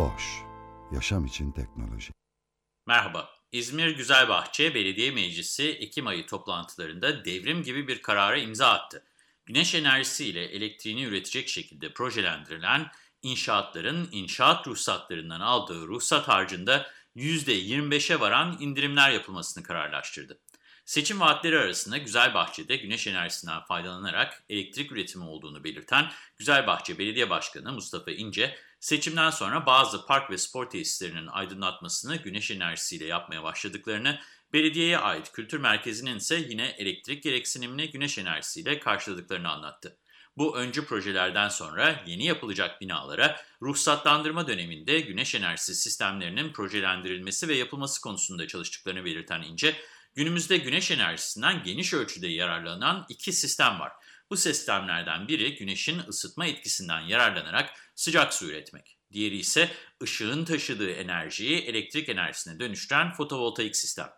Boş, yaşam için teknoloji. Merhaba, İzmir Güzelbahçe Belediye Meclisi Ekim ayı toplantılarında devrim gibi bir karara imza attı. Güneş enerjisiyle elektriğini üretecek şekilde projelendirilen inşaatların inşaat ruhsatlarından aldığı ruhsat harcında %25'e varan indirimler yapılmasını kararlaştırdı. Seçim vaatleri arasında Güzelbahçe'de güneş enerjisinden faydalanarak elektrik üretimi olduğunu belirten Güzelbahçe Belediye Başkanı Mustafa İnce, seçimden sonra bazı park ve spor tesislerinin aydınlatmasını güneş enerjisiyle yapmaya başladıklarını, belediyeye ait kültür merkezinin ise yine elektrik gereksinimini güneş enerjisiyle karşıladıklarını anlattı. Bu öncü projelerden sonra yeni yapılacak binalara ruhsatlandırma döneminde güneş enerjisi sistemlerinin projelendirilmesi ve yapılması konusunda çalıştıklarını belirten İnce, günümüzde güneş enerjisinden geniş ölçüde yararlanan iki sistem var. Bu sistemlerden biri güneşin ısıtma etkisinden yararlanarak sıcak su üretmek. Diğeri ise ışığın taşıdığı enerjiyi elektrik enerjisine dönüştüren fotovoltaik sistem.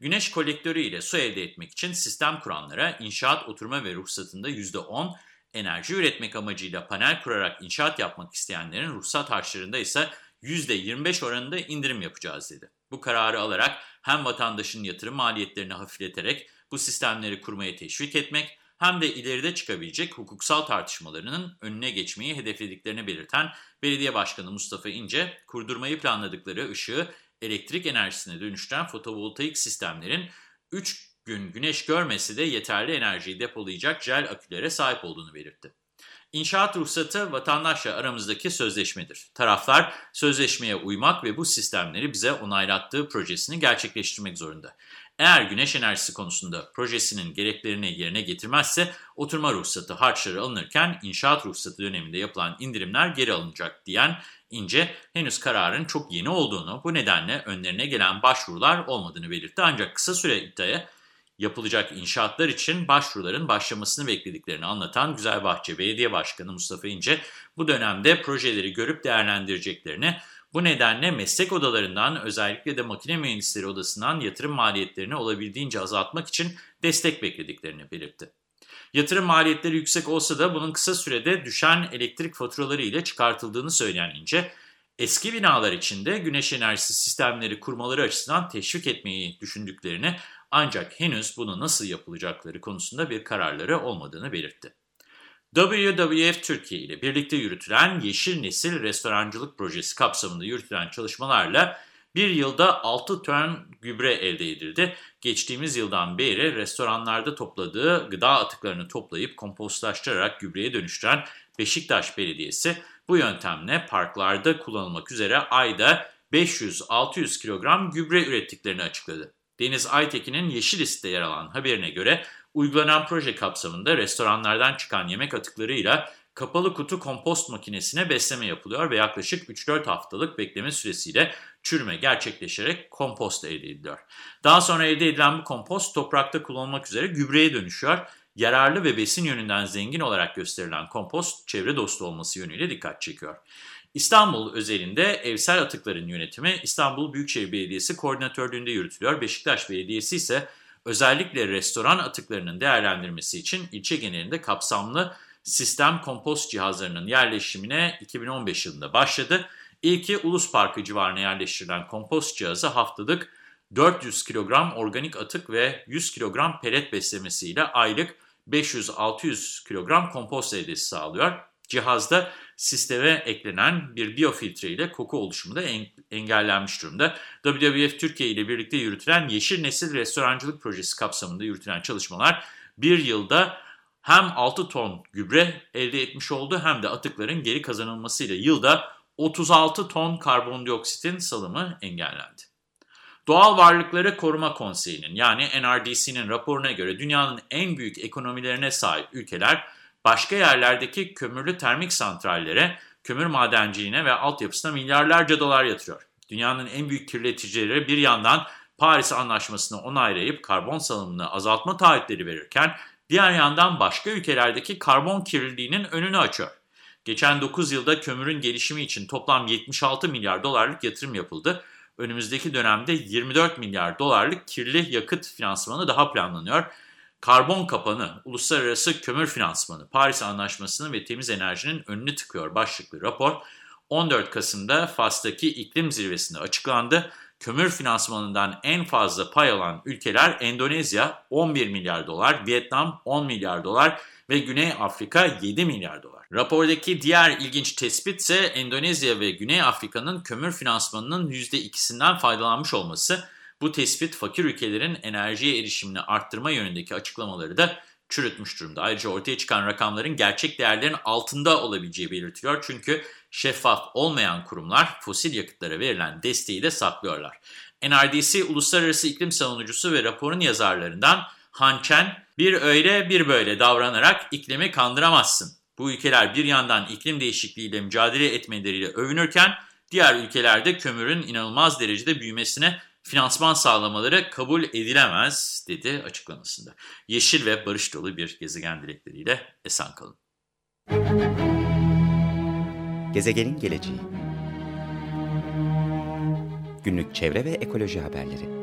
Güneş kolektörü ile su elde etmek için sistem kuranlara inşaat oturma ve ruhsatında %10, enerji üretmek amacıyla panel kurarak inşaat yapmak isteyenlerin ruhsat harçlarında ise %25 oranında indirim yapacağız dedi. Bu kararı alarak hem vatandaşın yatırım maliyetlerini hafifleterek bu sistemleri kurmaya teşvik etmek hem de ileride çıkabilecek hukuksal tartışmalarının önüne geçmeyi hedeflediklerini belirten Belediye Başkanı Mustafa İnce, kurdurmayı planladıkları ışığı elektrik enerjisine dönüştüren fotovoltaik sistemlerin 3 gün güneş görmesi de yeterli enerjiyi depolayacak jel akülere sahip olduğunu belirtti. İnşaat ruhsatı vatandaşla aramızdaki sözleşmedir. Taraflar sözleşmeye uymak ve bu sistemleri bize onaylattığı projesini gerçekleştirmek zorunda. Eğer güneş enerjisi konusunda projesinin gereklerini yerine getirmezse oturma ruhsatı harçları alınırken inşaat ruhsatı döneminde yapılan indirimler geri alınacak diyen İnce henüz kararın çok yeni olduğunu bu nedenle önlerine gelen başvurular olmadığını belirtti. Ancak kısa süre iddiaya yapılacak inşaatlar için başvuruların başlamasını beklediklerini anlatan Güzelbahçe Belediye Başkanı Mustafa İnce bu dönemde projeleri görüp değerlendireceklerini, bu nedenle meslek odalarından özellikle de makine mühendisleri odasından yatırım maliyetlerini olabildiğince azaltmak için destek beklediklerini belirtti. Yatırım maliyetleri yüksek olsa da bunun kısa sürede düşen elektrik faturaları ile çıkartıldığını söyleyen İnce, eski binalar içinde güneş enerjisi sistemleri kurmaları açısından teşvik etmeyi düşündüklerini ancak henüz bunu nasıl yapılacakları konusunda bir kararları olmadığını belirtti. WWF Türkiye ile birlikte yürütülen Yeşil Nesil Restorancılık Projesi kapsamında yürütülen çalışmalarla bir yılda 6 ton gübre elde edildi. Geçtiğimiz yıldan beri restoranlarda topladığı gıda atıklarını toplayıp kompostlaştırarak gübreye dönüştüren Beşiktaş Belediyesi bu yöntemle parklarda kullanılmak üzere ayda 500-600 kilogram gübre ürettiklerini açıkladı. Deniz Aytekin'in Yeşil Liste yer alan haberine göre uygulanan proje kapsamında restoranlardan çıkan yemek atıklarıyla kapalı kutu kompost makinesine besleme yapılıyor ve yaklaşık 3-4 haftalık bekleme süresiyle çürüme gerçekleşerek kompost elde ediliyor. Daha sonra elde edilen bu kompost toprakta kullanılmak üzere gübreye dönüşüyor. Yararlı ve besin yönünden zengin olarak gösterilen kompost çevre dostu olması yönüyle dikkat çekiyor. İstanbul özelinde evsel atıkların yönetimi İstanbul Büyükşehir Belediyesi koordinatörlüğünde yürütülüyor. Beşiktaş Belediyesi ise özellikle restoran atıklarının değerlendirmesi için ilçe genelinde kapsamlı sistem kompost cihazlarının yerleşimine 2015 yılında başladı. İlki Ulus Parkı civarına yerleştirilen kompost cihazı haftalık 400 kilogram organik atık ve 100 kilogram pelet beslemesiyle aylık 500-600 kilogram kompost elde sağlıyor. Cihazda sisteme eklenen bir biyofiltre ile koku oluşumu da engellenmiş durumda. WWF Türkiye ile birlikte yürütülen Yeşil Nesil Restorancılık Projesi kapsamında yürütülen çalışmalar bir yılda hem 6 ton gübre elde etmiş oldu hem de atıkların geri kazanılmasıyla yılda 36 ton karbondioksitin salımı engellendi. Doğal Varlıkları Koruma Konseyi'nin yani NRDC'nin raporuna göre dünyanın en büyük ekonomilerine sahip ülkeler başka yerlerdeki kömürlü termik santrallere, kömür madenciliğine ve altyapısına milyarlarca dolar yatırıyor. Dünyanın en büyük kirleticileri bir yandan Paris Anlaşması'nı onaylayıp karbon salımını azaltma taahhütleri verirken, diğer yandan başka ülkelerdeki karbon kirliliğinin önünü açıyor. Geçen 9 yılda kömürün gelişimi için toplam 76 milyar dolarlık yatırım yapıldı. Önümüzdeki dönemde 24 milyar dolarlık kirli yakıt finansmanı daha planlanıyor. Karbon kapanı, uluslararası kömür finansmanı, Paris Anlaşması'nın ve temiz enerjinin önünü tıkıyor başlıklı rapor. 14 Kasım'da Fas'taki iklim zirvesinde açıklandı. Kömür finansmanından en fazla pay alan ülkeler Endonezya 11 milyar dolar, Vietnam 10 milyar dolar ve Güney Afrika 7 milyar dolar. Rapordaki diğer ilginç tespit ise Endonezya ve Güney Afrika'nın kömür finansmanının %2'sinden faydalanmış olması. Bu tespit fakir ülkelerin enerjiye erişimini arttırma yönündeki açıklamaları da çürütmüş durumda. Ayrıca ortaya çıkan rakamların gerçek değerlerin altında olabileceği belirtiliyor. Çünkü şeffaf olmayan kurumlar fosil yakıtlara verilen desteği de saklıyorlar. NRDC Uluslararası İklim Savunucusu ve raporun yazarlarından Han Chen, bir öyle bir böyle davranarak iklimi kandıramazsın. Bu ülkeler bir yandan iklim değişikliğiyle mücadele etmeleriyle övünürken, diğer ülkelerde kömürün inanılmaz derecede büyümesine finansman sağlamaları kabul edilemez dedi açıklamasında. Yeşil ve barış dolu bir gezegen dilekleriyle esen kalın. Gezegenin geleceği Günlük çevre ve ekoloji haberleri